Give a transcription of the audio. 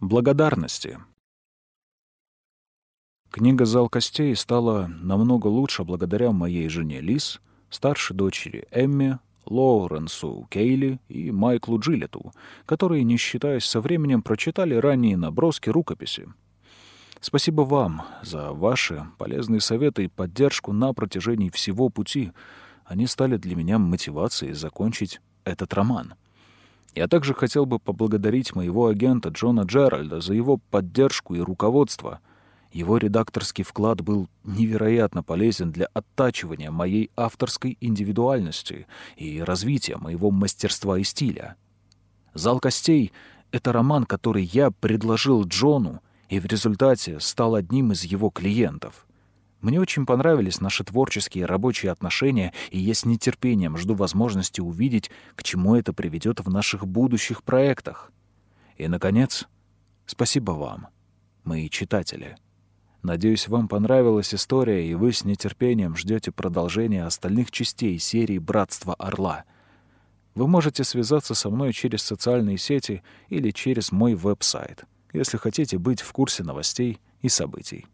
Благодарности. Книга «Зал костей» стала намного лучше благодаря моей жене Лиз, старшей дочери Эмме, Лоуренсу Кейли и Майклу Джилету, которые, не считаясь со временем, прочитали ранние наброски рукописи. Спасибо вам за ваши полезные советы и поддержку на протяжении всего пути. Они стали для меня мотивацией закончить этот роман. Я также хотел бы поблагодарить моего агента Джона Джеральда за его поддержку и руководство — его редакторский вклад был невероятно полезен для оттачивания моей авторской индивидуальности и развития моего мастерства и стиля. «Зал костей» — это роман, который я предложил Джону, и в результате стал одним из его клиентов. Мне очень понравились наши творческие рабочие отношения, и я с нетерпением жду возможности увидеть, к чему это приведет в наших будущих проектах. И, наконец, спасибо вам, мои читатели. Надеюсь, вам понравилась история, и вы с нетерпением ждете продолжения остальных частей серии «Братство Орла». Вы можете связаться со мной через социальные сети или через мой веб-сайт, если хотите быть в курсе новостей и событий.